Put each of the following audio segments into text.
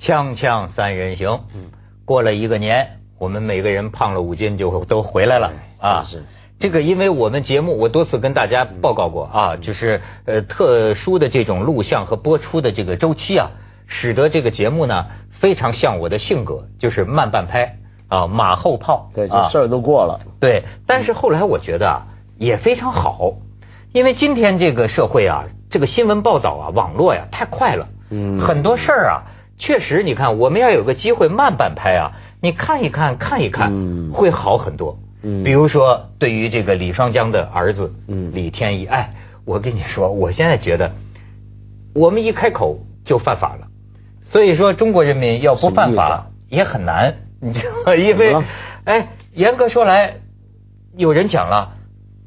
锵锵三人行，过了一个年，我们每个人胖了五斤就都回来了啊。是这个，因为我们节目我多次跟大家报告过啊，就是呃特殊的这种录像和播出的这个周期啊，使得这个节目呢非常像我的性格，就是慢半拍啊，马后炮。对，啊这事儿都过了。对，但是后来我觉得啊，也非常好，因为今天这个社会啊，这个新闻报道啊，网络呀太快了，嗯很多事儿啊，确实你看，我们要有个机会慢半拍啊，你看一看看一看，嗯。会好很多。嗯。比如说对于这个李双江的儿子，嗯。李天一，哎，我跟你说，我现在觉得，我们一开口就犯法了，所以说中国人民要不犯法也很难，你知道吗？因为哎，严格说来，有人讲了，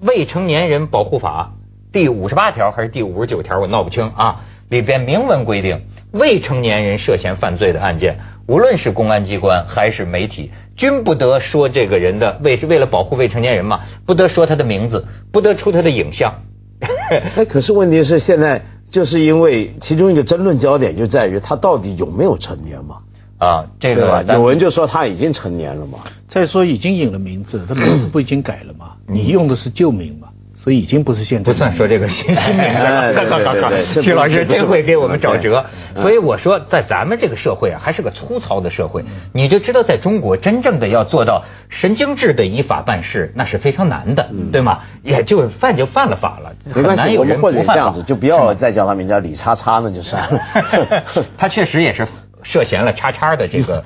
《未成年人保护法》第五十八条还是第五十九条，我闹不清啊，里边明文规定，未成年人涉嫌犯罪的案件，无论是公安机关还是媒体，均不得说这个人的为为了保护未成年人嘛，不得说他的名字，不得出他的影像。哎，可是问题是现在就是因为其中一个争论焦点就在于他到底有没有成年嘛？啊，这？个有人就说他已经成年了嘛。再说已经引了名字，他名字不已经改了吗？你用的是旧名嘛，所以已经不是现在不算说这个新新名哎对对对对 这不徐老师真会给我们找辙，嗯所以我说，在咱们这个社会啊，还是个粗糙的社会，你就知道，在中国真正的要做到神经质的依法办事，那是非常难的，对吗？也就犯就犯了法了，嗯没关系，很难有人我们或者不犯这样子，就不要再叫他名叫李叉叉，那就算了。他确实也是涉嫌了叉叉的这个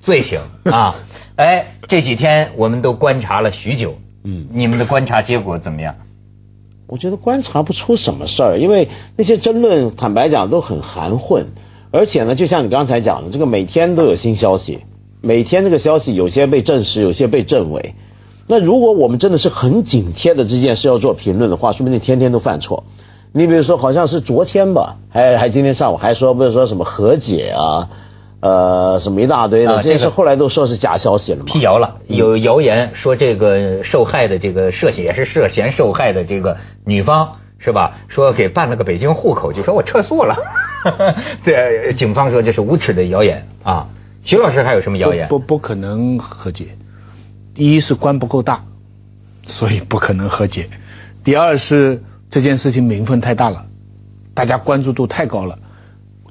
罪行啊。哎，这几天我们都观察了许久，嗯你们的观察结果怎么样？我觉得观察不出什么事儿，因为那些争论，坦白讲都很含混，而且呢，就像你刚才讲的，这个每天都有新消息，每天这个消息有些被证实，有些被证伪。那如果我们真的是很紧贴的这件事要做评论的话，说不定天天都犯错。你比如说，好像是昨天吧，还还今天上午还说不是说什么和解啊，呃，什么一大堆的，这些啊这个事后来都说是假消息了嘛。辟谣了，有谣言说这个受害的这个涉嫌也是涉嫌受害的这个女方是吧？说给办了个北京户口，就说我撤诉了。对，警方说这是无耻的谣言啊。徐老师还有什么谣言？不不不可能和解。第一是官不够大，所以不可能和解；第二是这件事情名分太大了，大家关注度太高了。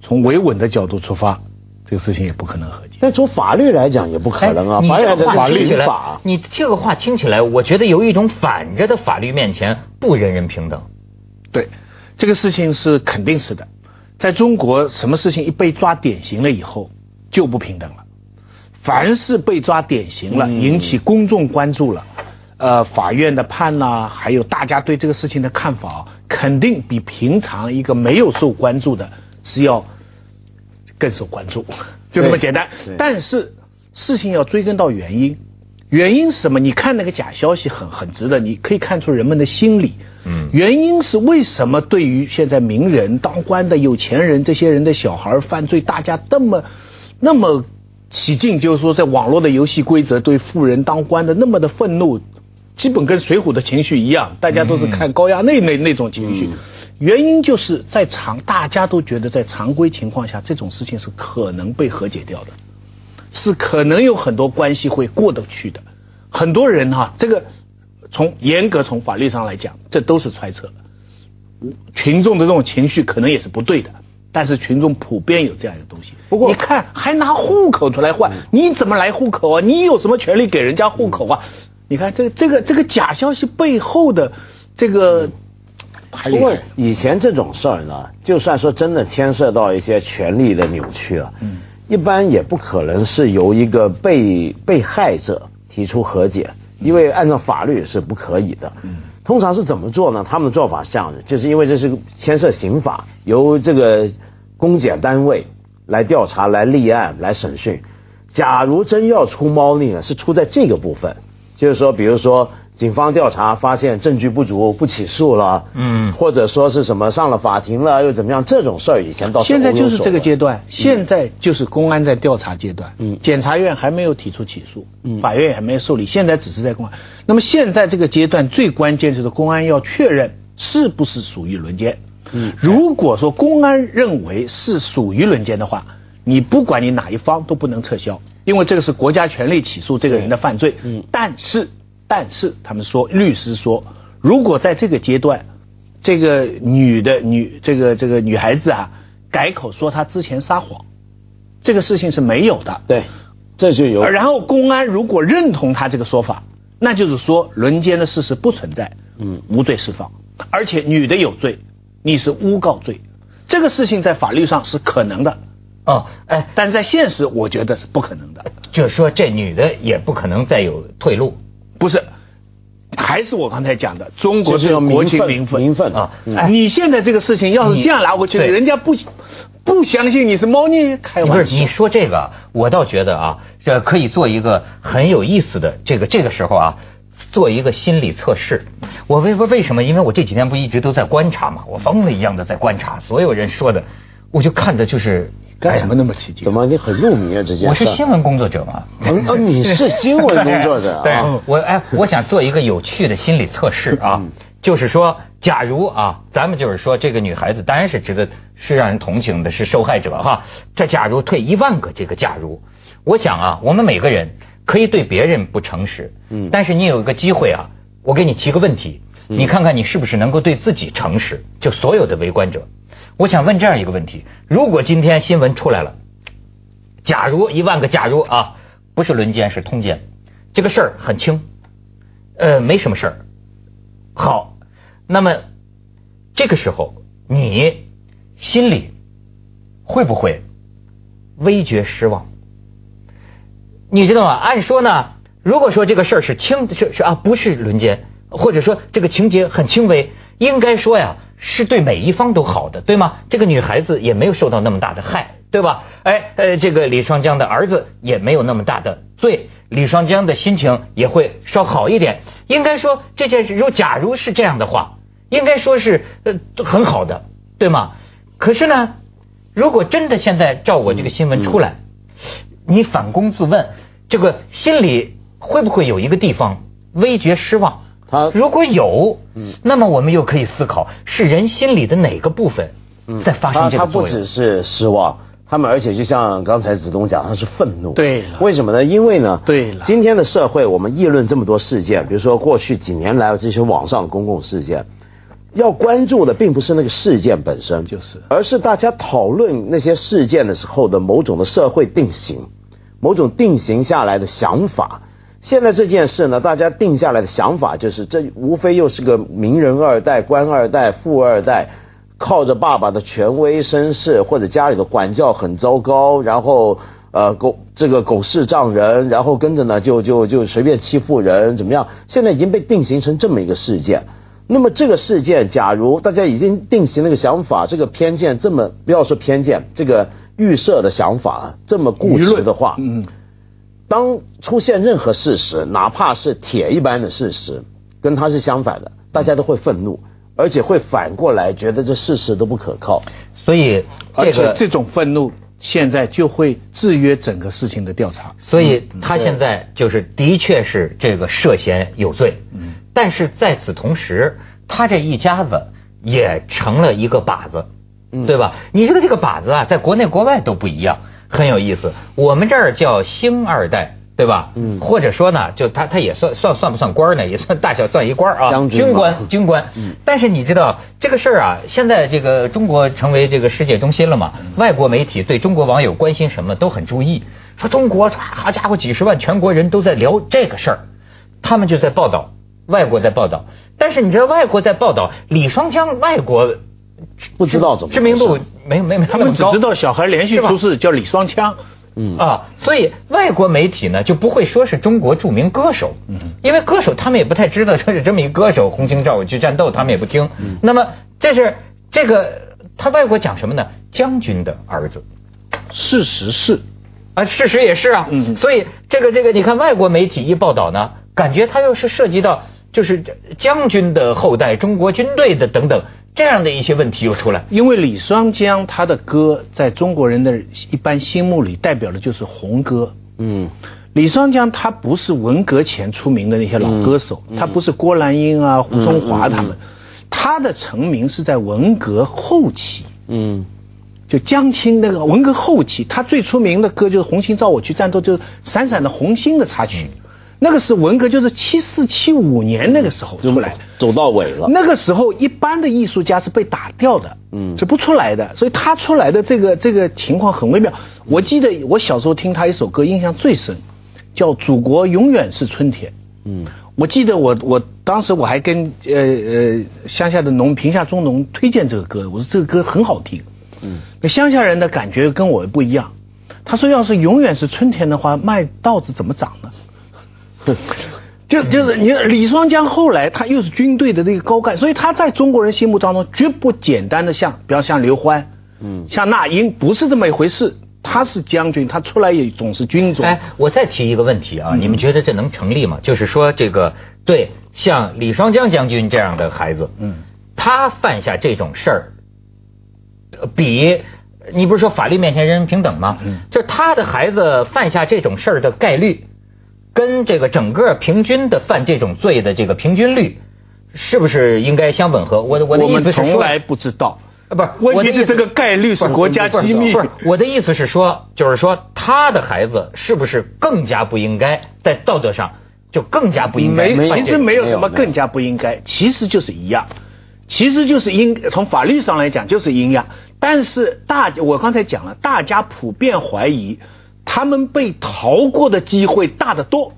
从维稳的角度出发，这个事情也不可能和解。但从法律来讲也不可能啊，哎你法律起来。你这个话听起来，我觉得有一种反着的法律面前不人人平等。对，这个事情是肯定是的。在中国，什么事情一被抓典型了以后，就不平等了。凡是被抓典型了，嗯引起公众关注了，呃，法院的判呐、还有大家对这个事情的看法，肯定比平常一个没有受关注的是要更受关注，就这么简单。但是事情要追根到原因，原因是什么？你看那个假消息很很值得，你可以看出人们的心理。嗯原因是为什么对于现在名人、当官的、有钱人这些人的小孩犯罪，大家那么那么起劲，就是说在网络的游戏规则对富人当官的那么的愤怒，基本跟水浒的情绪一样，大家都是看高衙内那那种情绪。嗯原因就是在常大家都觉得在常规情况下，这种事情是可能被和解掉的。是可能有很多关系会过得去的。很多人哈、这个从严格从法律上来讲，这都是揣测。群众的这种情绪可能也是不对的，但是群众普遍有这样一个东西。不过你看，还拿户口出来换，你怎么来户口啊？你有什么权利给人家户口啊？你看这个这个这个假消息背后的这个还不过。以前这种事儿呢，就算说真的牵涉到一些权利的扭曲啊，嗯一般也不可能是由一个被被害者提出和解，因为按照法律是不可以的。嗯通常是怎么做呢？他们的做法像是，就是因为这是牵涉刑法，由这个公检单位来调查、来立案、来审讯。假如真要出猫腻呢，是出在这个部分，就是说，比如说警方调查发现证据不足，不起诉了，嗯。或者说是什么上了法庭了又怎么样，这种事儿以前到现在就是这个阶段，段，现在就是公安在调查阶段，嗯。检察院还没有提出起诉，嗯。法院也还没有受理，现在只是在公安。那么现在这个阶段最关键就是公安要确认是不是属于轮奸。嗯。如果说公安认为是属于轮奸的话，你不管你哪一方都不能撤销，因为这个是国家权力起诉这个人的犯罪。嗯，但是但是他们说律师说，如果在这个阶段，这个女的女这个这个女孩子啊改口说她之前撒谎，这个事情是没有的。对，这就有。然后公安如果认同他这个说法，那就是说轮奸的事实不存在，嗯，无罪释放，而且女的有罪，你是诬告罪，这个事情在法律上是可能的。哦，哎，但在现实，我觉得是不可能的。就是说，这女的也不可能再有退路。不是，还是我刚才讲的，中国是国情民愤民愤啊。你现在这个事情要是这样拿过去，人家不不相信你是猫腻，开玩笑。不是你说这个，我倒觉得啊，这可以做一个很有意思的这个这个时候啊，做一个心理测试。我为为为什么？因为我这几天不一直都在观察嘛，我疯了一样的在观察所有人说的，我就看的就是。干什么那么起劲？怎么你很入迷啊？这件我是新闻工作者嘛？哦，你是新闻工作者啊？我哎，我想做一个有趣的心理测试啊，就是说，假如啊，咱们就是说，这个女孩子当然是值得是让人同情的，是受害者哈。这假如退一万个这个假如，我想啊，我们每个人可以对别人不诚实，嗯，但是你有一个机会啊，我给你提个问题，你看看你是不是能够对自己诚实？就所有的围观者。我想问这样一个问题：如果今天新闻出来了，假如一万个假如啊，不是轮奸是通奸，这个事儿很轻，呃，没什么事儿。好，那么这个时候你心里会不会微觉失望？你知道吗？按说呢，如果说这个事儿是轻是是啊，不是轮奸，或者说这个情节很轻微，应该说呀。是对每一方都好的，对吗？这个女孩子也没有受到那么大的害，对吧？哎，呃，这个李双江的儿子也没有那么大的罪，李双江的心情也会稍好一点。应该说这件事，如果假如是这样的话，应该说是呃很好的，对吗？可是呢，如果真的现在照我这个新闻出来，你反躬自问，这个心里会不会有一个地方微觉失望？他如果有，嗯，那么我们又可以思考，是人心里的哪个部分在发生这个他不只是失望，他们而且就像刚才子东讲，他是愤怒。对。为什么呢？因为呢，对了，今天的社会，我们议论这么多事件，比如说过去几年来的这些网上公共事件，要关注的并不是那个事件本身，就是，而是大家讨论那些事件的时候的某种的社会定型，某种定型下来的想法。现在这件事呢，大家定下来的想法就是，这无非又是个名人二代、官二代、富二代，靠着爸爸的权威身世，或者家里的管教很糟糕，然后呃狗这个狗事丈人，然后跟着呢就就就随便欺负人，怎么样？现在已经被定型成这么一个事件。那么这个事件，假如大家已经定型那个想法，这个偏见这么不要说偏见，这个预设的想法这么固执的话，嗯。当出现任何事实，哪怕是铁一般的事实，跟他是相反的，大家都会愤怒，而且会反过来觉得这事实都不可靠。所以，而且这种愤怒现在就会制约整个事情的调查。所以他现在就是的确是这个涉嫌有罪，嗯，但是在此同时，他这一家子也成了一个靶子，对吧？你知道这个靶子啊，在国内国外都不一样。很有意思，我们这儿叫星二代，对吧？嗯，或者说呢，就他他也算算算不算官呢？也算大小算一官啊，军官 军官。嗯，但是你知道这个事儿啊，现在这个中国成为这个世界中心了嘛？外国媒体对中国网友关心什么都很注意，说中国好家伙几十万全国人都在聊这个事儿，他们就在报道，外国在报道。但是你知道外国在报道李双江，外国。不知道怎么知名度没没没他们只知道小孩连续出事叫李双枪，嗯。啊，所以外国媒体呢就不会说是中国著名歌手，嗯，因为歌手他们也不太知道说是这么一歌手，红星照我去战斗他们也不听，嗯，那么这是这个他外国讲什么呢？将军的儿子，事实是。啊，事实也是啊，嗯，所以这个这个你看外国媒体一报道呢，感觉他又是涉及到就是将军的后代，中国军队的等等。这样的一些问题又出来，因为李双江他的歌在中国人的一般心目里代表的就是红歌。嗯，李双江他不是文革前出名的那些老歌手，他不是郭兰英啊、胡松华他们，他的成名是在文革后期。嗯，就江青那个文革后期，他最出名的歌就是《红星照我去战斗》，就是《闪闪的红星》的插曲。那个是文革，就是七四七五年那个时候出来，走到尾了。那个时候一般的艺术家是被打掉的，嗯，是不出来的。所以他出来的这个这个情况很微妙。我记得我小时候听他一首歌，印象最深，叫《祖国永远是春天》。嗯，我记得我我当时我还跟呃呃乡下的农贫下中农推荐这个歌，我说这个歌很好听。嗯，那乡下人的感觉跟我不一样。他说要是永远是春天的话，麦稻子怎么长呢？就就是你李双江后来他又是军队的这个高干，所以他在中国人心目当中绝不简单的像，比方像刘欢，嗯，像那英不是这么一回事。他是将军，他出来也总是军种。哎，我再提一个问题啊，你们觉得这能成立吗？就是说这个对像李双江将军这样的孩子，嗯，他犯下这种事儿，比你不是说法律面前人人平等吗？嗯，就是他的孩子犯下这种事儿的概率。跟这个整个平均的犯这种罪的这个平均率，是不是应该相吻合？我我的意思是说，从来不知道啊，不是问题是这个概率是国家机密。不是我的意思是说，就是说他的孩子是不是更加不应该在道德上就更加不应该？没，其实没有什么更加不应该，其实就是一样，其实就是应从法律上来讲就是一样。但是大我刚才讲了，大家普遍怀疑。他们被逃过的机会大得多，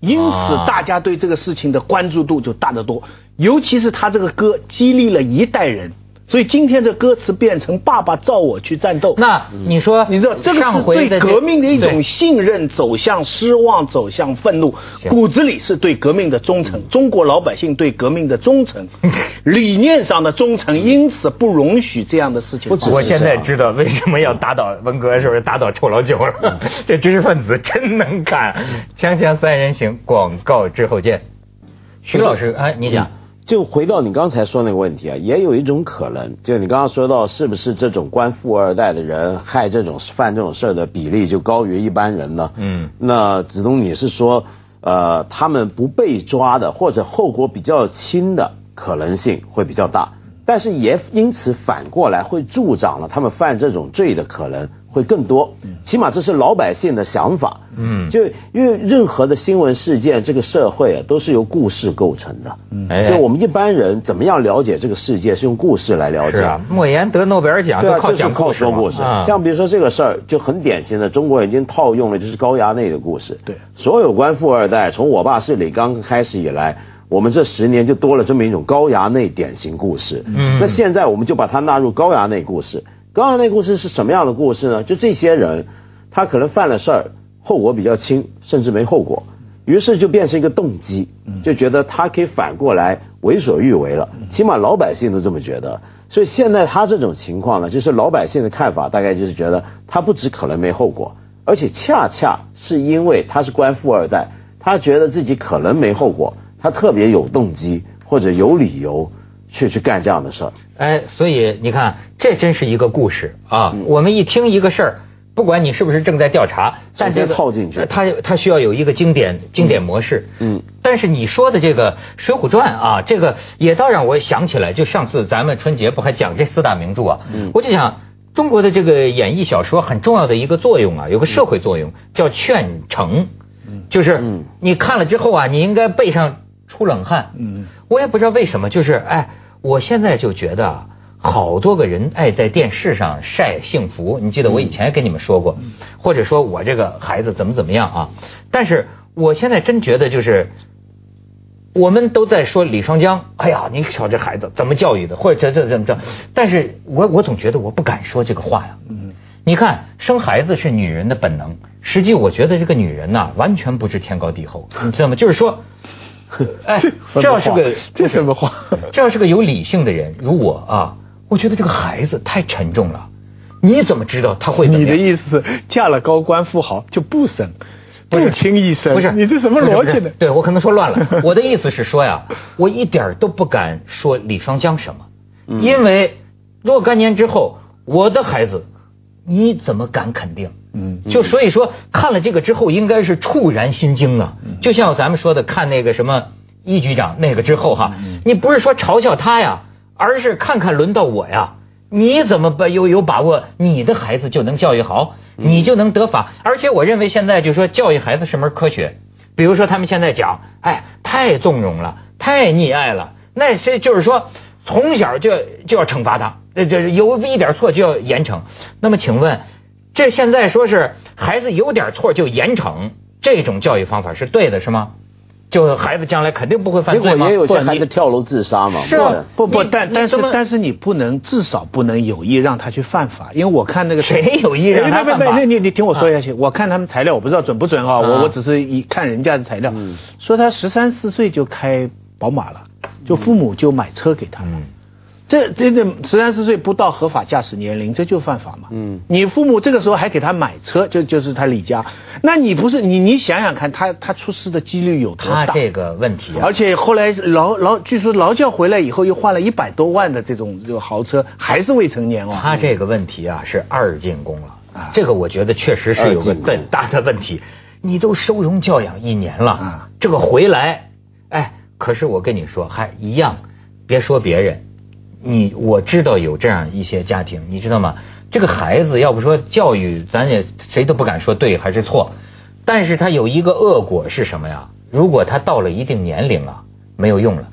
因此大家对这个事情的关注度就大得多。尤其是他这个歌激励了一代人，所以今天这歌词变成“爸爸照我去战斗”。那你说，你知道这个是对革命的一种信任走向失望，走向愤怒，骨子里是对革命的忠诚。中国老百姓对革命的忠诚，理念上的忠诚，因此不容许这样的事情。我现在知道为什么要打倒文革，是不是打倒臭老九了？这知识分子真能干。锵锵三人行，广告之后见。徐老师，哎，你讲。就回到你刚才说那个问题啊，也有一种可能，就你刚刚说到，是不是这种官富二代的人害这种犯这种事儿的比例就高于一般人呢？嗯，那子东你是说，呃，他们不被抓的或者后果比较轻的可能性会比较大，但是也因此反过来会助长了他们犯这种罪的可能。会更多，起码这是老百姓的想法。嗯，就因为任何的新闻事件，这个社会啊都是由故事构成的。嗯，就我们一般人怎么样了解这个世界，是用故事来了解。是啊，莫言得诺贝尔奖都靠讲靠说故事。像比如说这个事儿就很典型的，中国已经套用了就是高衙内的故事。对，所有官富二代，从我爸是李刚开始以来，我们这十年就多了这么一种高衙内典型故事。嗯，那现在我们就把它纳入高衙内故事。刚刚那故事是什么样的故事呢？就这些人，他可能犯了事儿，后果比较轻，甚至没后果，于是就变成一个动机，就觉得他可以反过来为所欲为了。起码老百姓都这么觉得。所以现在他这种情况呢，就是老百姓的看法，大概就是觉得他不止可能没后果，而且恰恰是因为他是官富二代，他觉得自己可能没后果，他特别有动机或者有理由。去去干这样的事儿，哎，所以你看，这真是一个故事啊！我们一听一个事儿，不管你是不是正在调查，但是套进去，它它需要有一个经典经典模式。嗯，但是你说的这个《水浒传》啊，这个也倒让我想起来，就上次咱们春节不还讲这四大名著啊？嗯，我就想，中国的这个演艺小说很重要的一个作用啊，有个社会作用叫劝诚，就是你看了之后啊，你应该背上出冷汗。嗯，我也不知道为什么，就是哎。我现在就觉得，好多个人爱在电视上晒幸福。你记得我以前跟你们说过，或者说我这个孩子怎么怎么样啊？但是我现在真觉得，就是我们都在说李双江，哎呀，你瞧这孩子怎么教育的，或者这这怎么着？但是我我总觉得我不敢说这个话呀。嗯，你看生孩子是女人的本能，实际我觉得这个女人呐，完全不知天高地厚，你知道吗？就是说。哎，这要是个 这什么话？这要是个有理性的人，如我啊，我觉得这个孩子太沉重了。你怎么知道他会？你的意思，嫁了高官富豪就不生，不轻易生？不是，你这什么逻辑呢？对我可能说乱了。我的意思是说呀，我一点都不敢说李双江什么，因为若干年之后，我的孩子，你怎么敢肯定？嗯，就所以说看了这个之后，应该是触然心惊啊！就像咱们说的，看那个什么一局长那个之后哈，你不是说嘲笑他呀，而是看看轮到我呀，你怎么把有有把握你的孩子就能教育好，嗯你就能得法？而且我认为现在就说教育孩子是门科学，比如说他们现在讲，哎，太纵容了，太溺爱了，那是就是说从小就就要惩罚他，这这有一点错就要严惩。那么请问，这现在说是孩子有点错就严惩，这种教育方法是对的，是吗？就孩子将来肯定不会犯罪吗结果也？有些不孩子跳楼自杀嘛。是啊不不，但但是但是你不能，至少不能有意让他去犯法，因为我看那个谁 有意让他犯法啊别你你听我说下去，我看他们材料，我不知道准不准啊，啊我我只是一看人家的材料，嗯说他十三四岁就开宝马了，就父母就买车给他了。嗯，这这这十三四岁不到合法驾驶年龄，这就犯法嘛。嗯你父母这个时候还给他买车，就就是他李家，那你不是你你想想看，他他出事的几率有多大？他这个问题啊而，且后来劳劳，据说劳教回来以后又换了一百多万的这种这个豪车，还是未成年哦。他这个问题啊是二进宫了啊，这个我觉得确实是有个很大的问题。你都收容教养一年了啊，这个回来，哎，可是我跟你说还一样，别说别人，你我知道有这样一些家庭，你知道吗？这个孩子要不说教育，咱也谁都不敢说对还是错，但是他有一个恶果是什么呀？如果他到了一定年龄了，没有用了，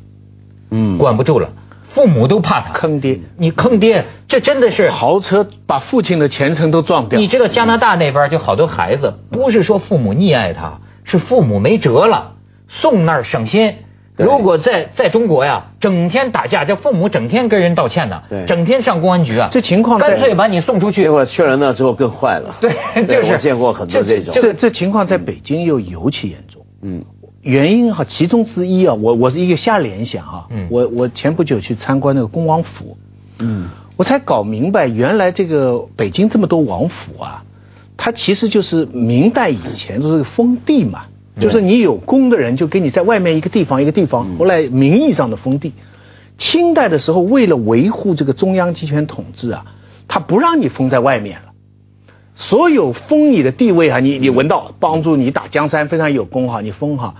嗯，管不住了，父母都怕他坑爹，你坑爹，这真的是豪车把父亲的前程都撞掉。你知道加拿大那边就好多孩子，不是说父母溺爱他，是父母没辙了，送那儿省心。对如果在在中国呀，整天打架，这父母整天跟人道歉呢对，整天上公安局啊，这情况干脆把你送出去结。果去了那之后更坏了。对就是我见过很多这种。这这情况在北京又尤其严重。嗯原因哈，其中之一啊，我我是一个瞎联想啊，嗯我我前不久去参观那个恭王府，嗯我才搞明白，原来这个北京这么多王府啊，它其实就是明代以前都是封地嘛，就是你有功的人就给你在外面一个地方一个地方，后来名义上的封地。清代的时候，为了维护这个中央集权统治啊，他不让你封在外面了。所有封你的地位啊，你你闻到帮助你打江山非常有功哈，你封哈，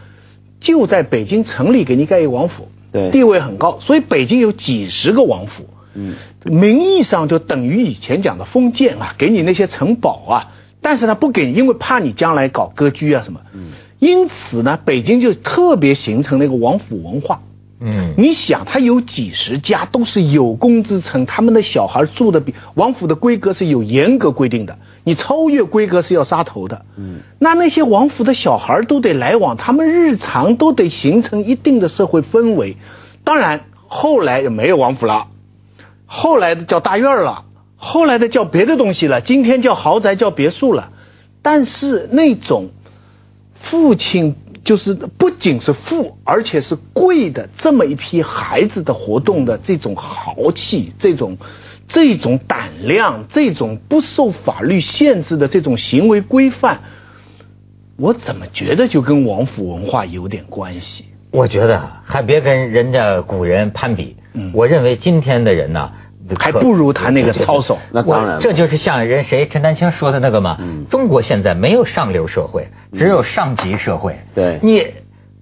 就在北京城里给你盖一个王府，对。地位很高，所以北京有几十个王府，嗯。名义上就等于以前讲的封建啊，给你那些城堡啊，但是呢不给，因为怕你将来搞割据啊什么，嗯因此呢，北京就特别形成那个王府文化。嗯，你想，他有几十家都是有功之臣，他们的小孩住的比王府的规格是有严格规定的，你超越规格是要杀头的。嗯，那那些王府的小孩都得来往，他们日常都得形成一定的社会氛围。当然，后来也没有王府了，后来的叫大院了，后来的叫别的东西了，今天叫豪宅叫别墅了。但是那种父亲就是不仅是富，而且是贵的这么一批孩子的活动的这种豪气，这种这种胆量，这种不受法律限制的这种行为规范，我怎么觉得就跟王府文化有点关系？我觉得还别跟人家古人攀比。嗯我认为今天的人呢，还不如他那个操守。那当然了这就是像人谁陈丹青说的那个嘛。嗯中国现在没有上流社会，只有上级社会。对你。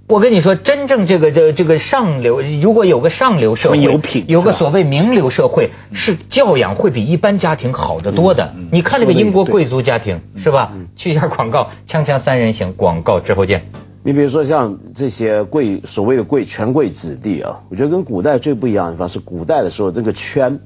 我跟你说，真正这个这这个上流，如果有个上流社会，有品有个所谓名流社会，是教养会比一般家庭好得多的。嗯你看那个英国贵族家庭是吧？去一下广告，锵锵三人行，广告之后见。你比如说像这些贵所谓的贵权贵子弟啊，我觉得跟古代最不一样的地方是，古代的时候这个圈，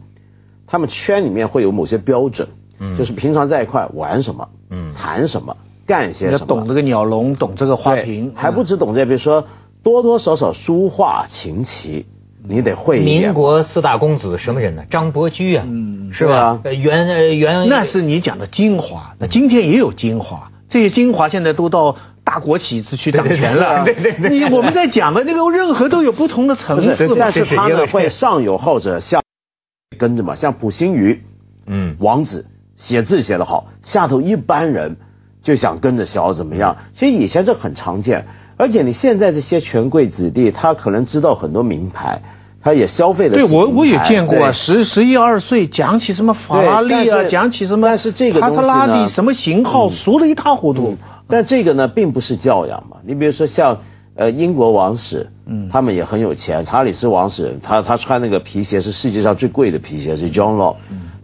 他们圈里面会有某些标准，嗯。就是平常在一块玩什么，嗯。谈什么，干些什么，懂这个鸟笼，懂这个花瓶，还不止懂这，比如说多多少少书画琴棋，你得会一点。民国四大公子什么人呢？张伯驹啊，嗯是吧？呃袁呃袁那是你讲的精华，那今天也有精华，这些精华现在都到大国企去掌权了。对对对对对。你我们在讲的那个任何都有不同的层次，但是他呢一个是会上有后者，下跟着嘛，像普心瑜嗯王子写字写得好，下头一般人就想跟着学怎么样。其实以前这很常见，而且你现在这些权贵子弟，他可能知道很多名牌，他也消费的对我我也见过啊，十十一二岁讲起什么法拉利啊，讲起什么但是这个帕萨拉蒂什么型号，嗯熟的一塌糊涂嗯。但这个呢，并不是教养嘛。你比如说像呃，英国王室，嗯他们也很有钱。查理斯王室，他他穿那个皮鞋是世界上最贵的皮鞋，是 John Law。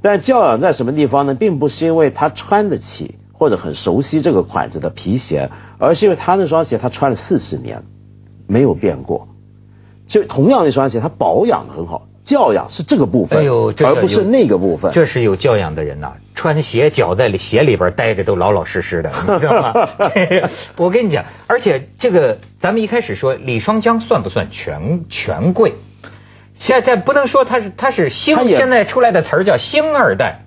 但教养在什么地方呢？并不是因为他穿得起或者很熟悉这个款子的皮鞋，而是因为他那双鞋他穿了四十年，没有变过。就同样的一双鞋，他保养得很好。教养是这个部分，哎呦，这而不是那个部分。这是有教养的人呐、穿鞋脚在里鞋里边待着都老老实实的，你知道吗？我跟你讲，而且这个咱们一开始说李双江算不算权权贵？现在不能说他是他是星他，现在出来的词儿叫星二代，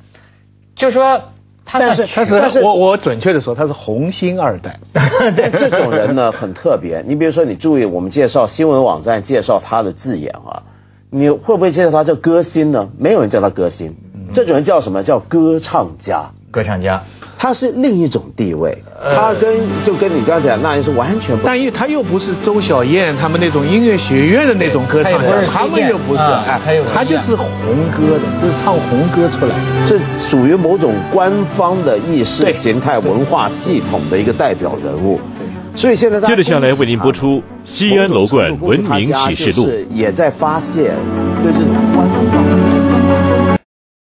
就说他但是算但但是是我我准确的说，他是红星二代。但这种人呢很特别。你比如说，你注意我们介绍新闻网站介绍他的字眼啊，你会不会介绍他叫歌星呢？没有人叫他歌星，这种人叫什么？叫歌唱家。歌唱家。他是另一种地位，呃他跟就跟你刚才讲那人是完全不同。但又他又不是周小燕他们那种音乐学院的那种歌唱家，他们又不是，啊哎他又不一样他就是红歌的，就是唱红歌出来的。是属于某种官方的意识对形态文化系统的一个代表人物。所以现在大家接着下来为您播出《西安楼冠文明启示录》也在发现对这种官方。